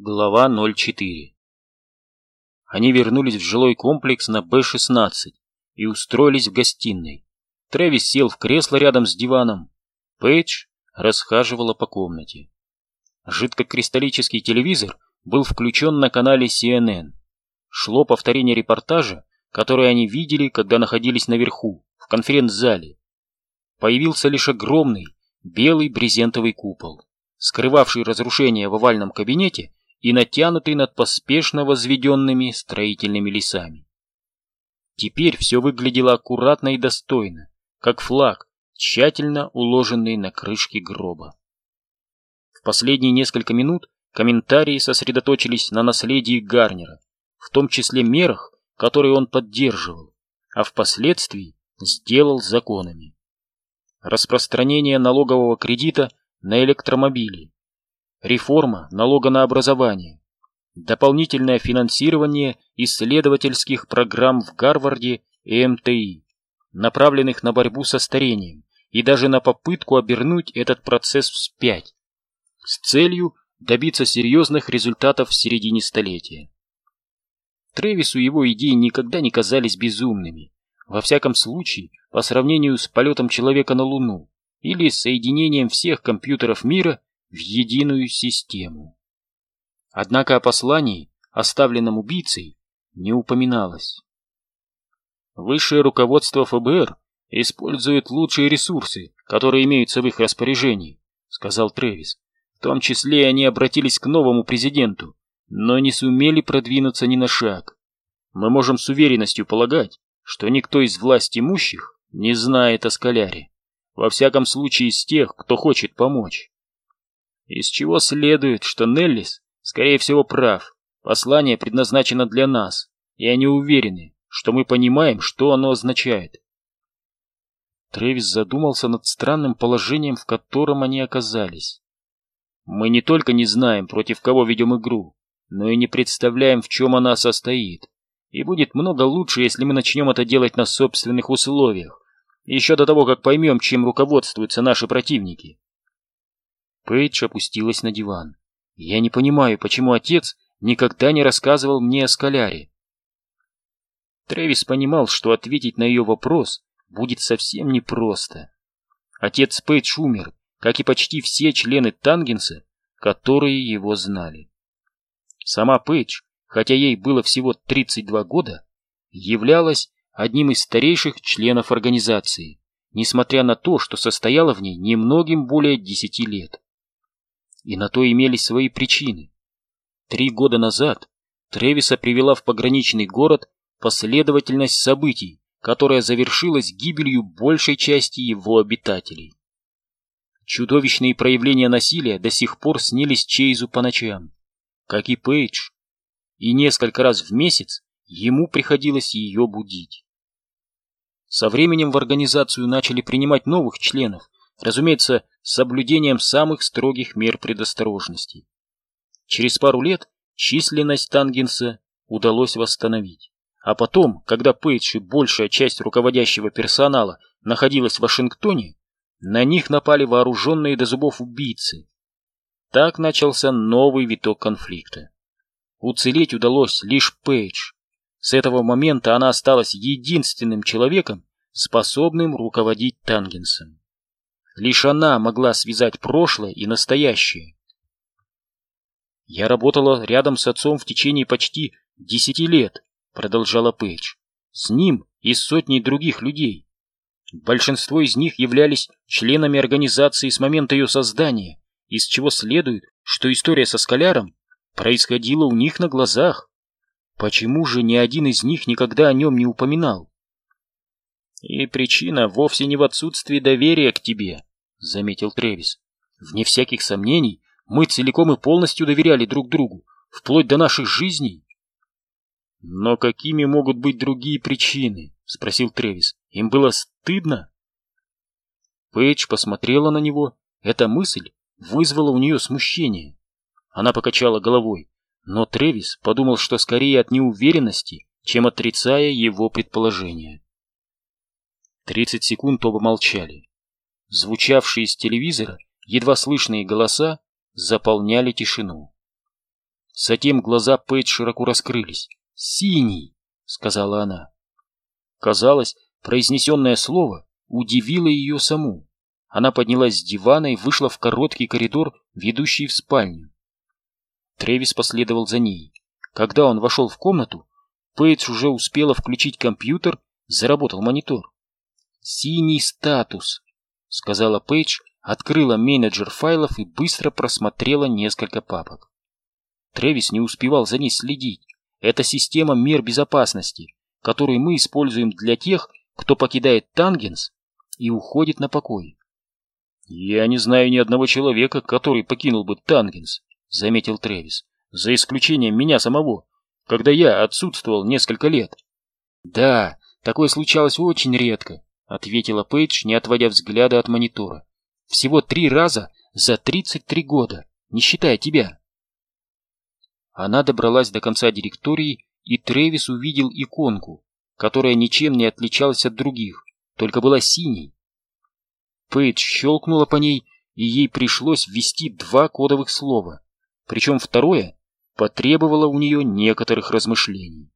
Глава 04 Они вернулись в жилой комплекс на Б-16 и устроились в гостиной. Трэвис сел в кресло рядом с диваном. Пейдж расхаживала по комнате. Жидкокристаллический телевизор был включен на канале CNN. Шло повторение репортажа, который они видели, когда находились наверху, в конференц-зале. Появился лишь огромный белый брезентовый купол, скрывавший разрушение в овальном кабинете и натянутый над поспешно возведенными строительными лесами. Теперь все выглядело аккуратно и достойно, как флаг, тщательно уложенный на крышке гроба. В последние несколько минут комментарии сосредоточились на наследии Гарнера, в том числе мерах, которые он поддерживал, а впоследствии сделал законами. Распространение налогового кредита на электромобили, реформа налога на образование, дополнительное финансирование исследовательских программ в Гарварде и МТИ, направленных на борьбу со старением и даже на попытку обернуть этот процесс вспять, с целью добиться серьезных результатов в середине столетия. Тревису его идеи никогда не казались безумными, во всяком случае, по сравнению с полетом человека на Луну или соединением всех компьютеров мира в единую систему. Однако о послании, оставленном убийцей, не упоминалось. Высшее руководство ФБР использует лучшие ресурсы, которые имеются в их распоряжении, сказал Трэвис. В том числе они обратились к новому президенту, но не сумели продвинуться ни на шаг. Мы можем с уверенностью полагать, что никто из власть имущих не знает о Скаляре. Во всяком случае из тех, кто хочет помочь. Из чего следует, что Неллис, скорее всего, прав. Послание предназначено для нас, и они уверены, что мы понимаем, что оно означает. Трэвис задумался над странным положением, в котором они оказались. Мы не только не знаем, против кого ведем игру, но и не представляем, в чем она состоит. И будет много лучше, если мы начнем это делать на собственных условиях, еще до того, как поймем, чем руководствуются наши противники. Пейдж опустилась на диван. Я не понимаю, почему отец никогда не рассказывал мне о Скаляре. Трэвис понимал, что ответить на ее вопрос будет совсем непросто. Отец Пейдж умер, как и почти все члены Тангенса, которые его знали. Сама Пейдж, хотя ей было всего 32 года, являлась одним из старейших членов организации, несмотря на то, что состояла в ней немногим более 10 лет и на то имелись свои причины. Три года назад Тревиса привела в пограничный город последовательность событий, которая завершилась гибелью большей части его обитателей. Чудовищные проявления насилия до сих пор снились Чейзу по ночам, как и Пейдж, и несколько раз в месяц ему приходилось ее будить. Со временем в организацию начали принимать новых членов, разумеется, с соблюдением самых строгих мер предосторожности. Через пару лет численность Тангенса удалось восстановить. А потом, когда Пейдж и большая часть руководящего персонала находилась в Вашингтоне, на них напали вооруженные до зубов убийцы. Так начался новый виток конфликта. Уцелеть удалось лишь Пейдж. С этого момента она осталась единственным человеком, способным руководить Тангенсом. Лишь она могла связать прошлое и настоящее. «Я работала рядом с отцом в течение почти десяти лет», — продолжала Пейдж. «С ним и сотней других людей. Большинство из них являлись членами организации с момента ее создания, из чего следует, что история со Скаляром происходила у них на глазах. Почему же ни один из них никогда о нем не упоминал? И причина вовсе не в отсутствии доверия к тебе, — заметил Тревис. «Вне всяких сомнений, мы целиком и полностью доверяли друг другу, вплоть до наших жизней». «Но какими могут быть другие причины?» — спросил Тревис. «Им было стыдно?» Пейдж посмотрела на него. Эта мысль вызвала у нее смущение. Она покачала головой, но Тревис подумал, что скорее от неуверенности, чем отрицая его предположение. Тридцать секунд оба молчали. Звучавшие из телевизора едва слышные голоса заполняли тишину. Затем глаза Пейдж широко раскрылись. «Синий!» — сказала она. Казалось, произнесенное слово удивило ее саму. Она поднялась с дивана и вышла в короткий коридор, ведущий в спальню. Тревис последовал за ней. Когда он вошел в комнату, Пейдж уже успела включить компьютер, заработал монитор. «Синий статус», — сказала Пейдж, открыла менеджер файлов и быстро просмотрела несколько папок. Трэвис не успевал за ней следить. Это система мер безопасности, которую мы используем для тех, кто покидает Тангенс и уходит на покой. «Я не знаю ни одного человека, который покинул бы Тангенс», — заметил Трэвис, — «за исключением меня самого, когда я отсутствовал несколько лет». «Да, такое случалось очень редко», — ответила Пейдж, не отводя взгляда от монитора. «Всего три раза за 33 года, не считая тебя». Она добралась до конца директории, и Трэвис увидел иконку, которая ничем не отличалась от других, только была синей. Пейдж щелкнула по ней, и ей пришлось ввести два кодовых слова, причем второе потребовало у нее некоторых размышлений.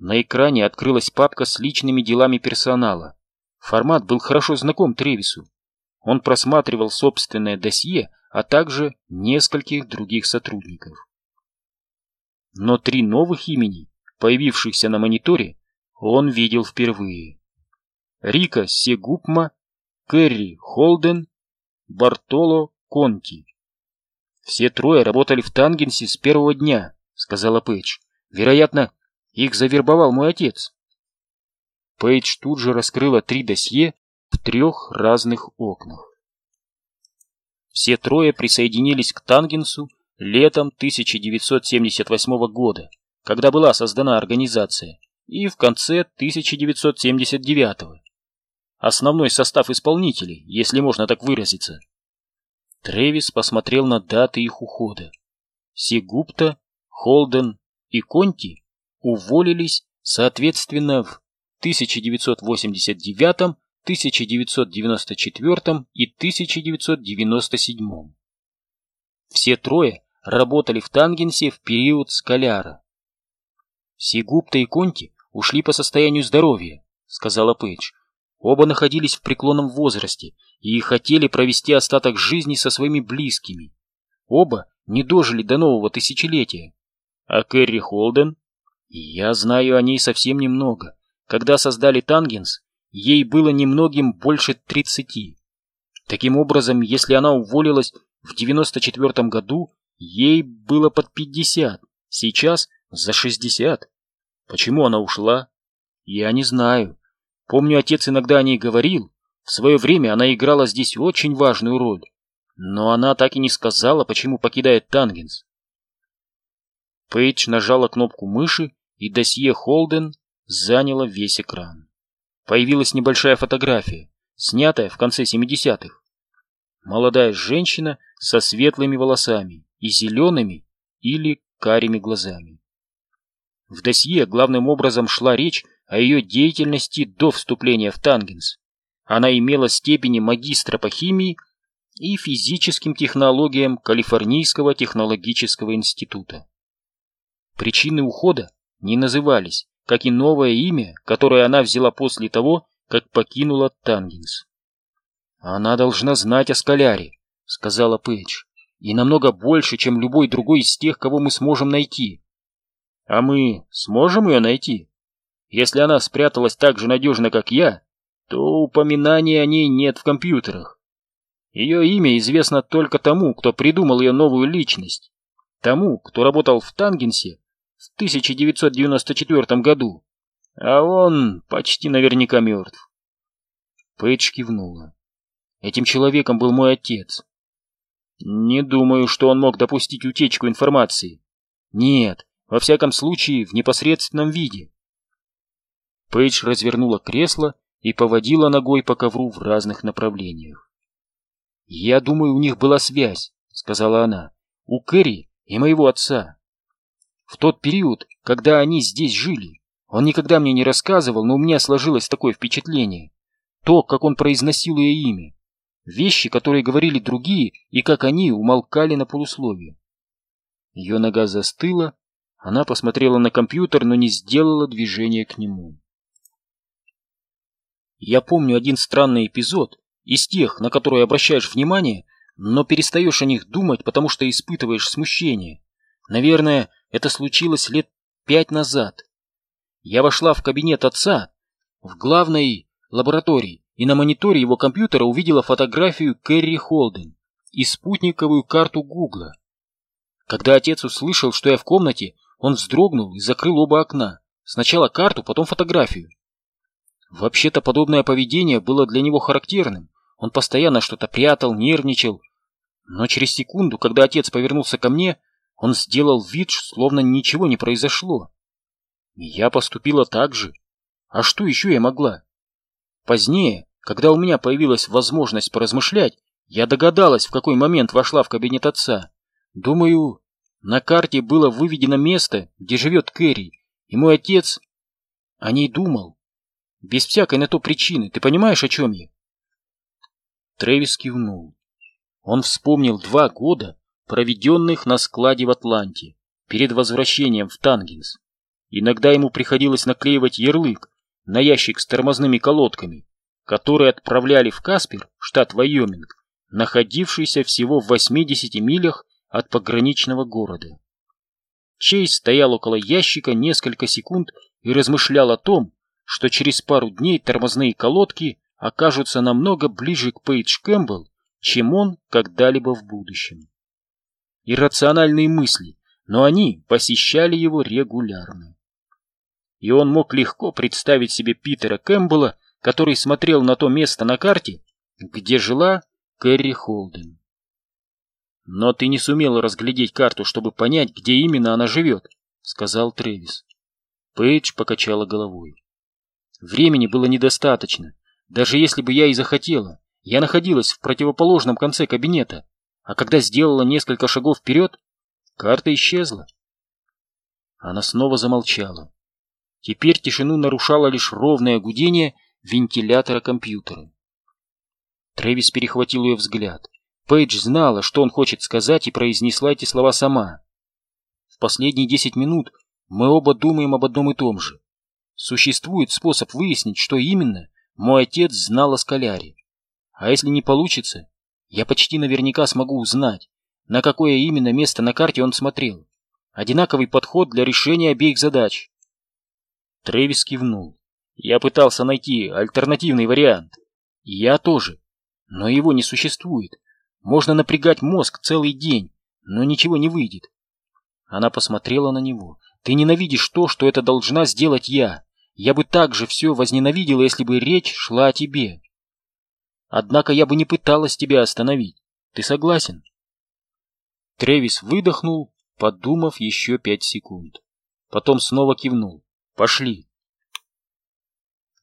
На экране открылась папка с личными делами персонала. Формат был хорошо знаком Тревису. Он просматривал собственное досье, а также нескольких других сотрудников. Но три новых имени, появившихся на мониторе, он видел впервые. Рика Сегупма Кэрри Холден, Бартоло Конти. «Все трое работали в Тангенсе с первого дня», — сказала Пейдж. «Вероятно, их завербовал мой отец». Пейдж тут же раскрыла три досье в трех разных окнах. Все трое присоединились к Тангенсу летом 1978 года, когда была создана организация, и в конце 1979 Основной состав исполнителей, если можно так выразиться. Тревис посмотрел на даты их ухода. Сигупта, Холден и Конти уволились, соответственно, в 1989, 1994 и 1997. Все трое работали в Тангенсе в период Скаляра. Сигупта и Конти ушли по состоянию здоровья, сказала Пейдж. Оба находились в преклонном возрасте и хотели провести остаток жизни со своими близкими. Оба не дожили до нового тысячелетия. А Кэрри Холден? Я знаю о ней совсем немного. Когда создали Тангенс, ей было немногим больше тридцати. Таким образом, если она уволилась в девяносто четвертом году, ей было под пятьдесят, сейчас за шестьдесят. Почему она ушла? Я не знаю. Помню, отец иногда о ней говорил. В свое время она играла здесь очень важную роль. Но она так и не сказала, почему покидает Тангенс. Пейдж нажала кнопку мыши, и досье Холден заняло весь экран. Появилась небольшая фотография, снятая в конце 70-х. Молодая женщина со светлыми волосами и зелеными или карими глазами. В досье главным образом шла речь о ее деятельности до вступления в Тангенс. Она имела степени магистра по химии и физическим технологиям Калифорнийского технологического института. Причины ухода не назывались, как и новое имя, которое она взяла после того, как покинула Тангенс. «Она должна знать о Скаляре», — сказала Пейдж, — «и намного больше, чем любой другой из тех, кого мы сможем найти». «А мы сможем ее найти?» Если она спряталась так же надежно, как я, то упоминаний о ней нет в компьютерах. Ее имя известно только тому, кто придумал ее новую личность, тому, кто работал в Тангенсе в 1994 году, а он почти наверняка мертв. Пейдж кивнула. Этим человеком был мой отец. Не думаю, что он мог допустить утечку информации. Нет, во всяком случае, в непосредственном виде. Пейдж развернула кресло и поводила ногой по ковру в разных направлениях. «Я думаю, у них была связь», — сказала она, — «у Кэрри и моего отца. В тот период, когда они здесь жили, он никогда мне не рассказывал, но у меня сложилось такое впечатление. То, как он произносил ее имя, вещи, которые говорили другие, и как они умолкали на полусловие. Ее нога застыла, она посмотрела на компьютер, но не сделала движения к нему. Я помню один странный эпизод из тех, на которые обращаешь внимание, но перестаешь о них думать, потому что испытываешь смущение. Наверное, это случилось лет пять назад. Я вошла в кабинет отца, в главной лаборатории, и на мониторе его компьютера увидела фотографию Кэрри Холден и спутниковую карту Гугла. Когда отец услышал, что я в комнате, он вздрогнул и закрыл оба окна. Сначала карту, потом фотографию. Вообще-то подобное поведение было для него характерным. Он постоянно что-то прятал, нервничал. Но через секунду, когда отец повернулся ко мне, он сделал вид, словно ничего не произошло. Я поступила так же. А что еще я могла? Позднее, когда у меня появилась возможность поразмышлять, я догадалась, в какой момент вошла в кабинет отца. Думаю, на карте было выведено место, где живет Кэрри, и мой отец о ней думал. Без всякой на то причины. Ты понимаешь, о чем я? Трэвис кивнул. Он вспомнил два года, проведенных на складе в Атланте, перед возвращением в Тангенс. Иногда ему приходилось наклеивать ярлык на ящик с тормозными колодками, которые отправляли в Каспер, штат Вайоминг, находившийся всего в 80 милях от пограничного города. Чейз стоял около ящика несколько секунд и размышлял о том, что через пару дней тормозные колодки окажутся намного ближе к Пейдж Кэмпбелл, чем он когда-либо в будущем. Иррациональные мысли, но они посещали его регулярно. И он мог легко представить себе Питера Кэмпбелла, который смотрел на то место на карте, где жила Кэрри Холден. «Но ты не сумел разглядеть карту, чтобы понять, где именно она живет», — сказал Трэвис. Пейдж покачала головой. Времени было недостаточно. Даже если бы я и захотела, я находилась в противоположном конце кабинета, а когда сделала несколько шагов вперед, карта исчезла. Она снова замолчала. Теперь тишину нарушало лишь ровное гудение вентилятора компьютера. Трэвис перехватил ее взгляд. Пейдж знала, что он хочет сказать, и произнесла эти слова сама. В последние десять минут мы оба думаем об одном и том же. Существует способ выяснить, что именно мой отец знал о Скаляре. А если не получится, я почти наверняка смогу узнать, на какое именно место на карте он смотрел. Одинаковый подход для решения обеих задач. Трэвис кивнул. Я пытался найти альтернативный вариант. Я тоже. Но его не существует. Можно напрягать мозг целый день, но ничего не выйдет. Она посмотрела на него. Ты ненавидишь то, что это должна сделать я. Я бы также все возненавидела, если бы речь шла о тебе. Однако я бы не пыталась тебя остановить. Ты согласен? Тревис выдохнул, подумав еще пять секунд. Потом снова кивнул. Пошли.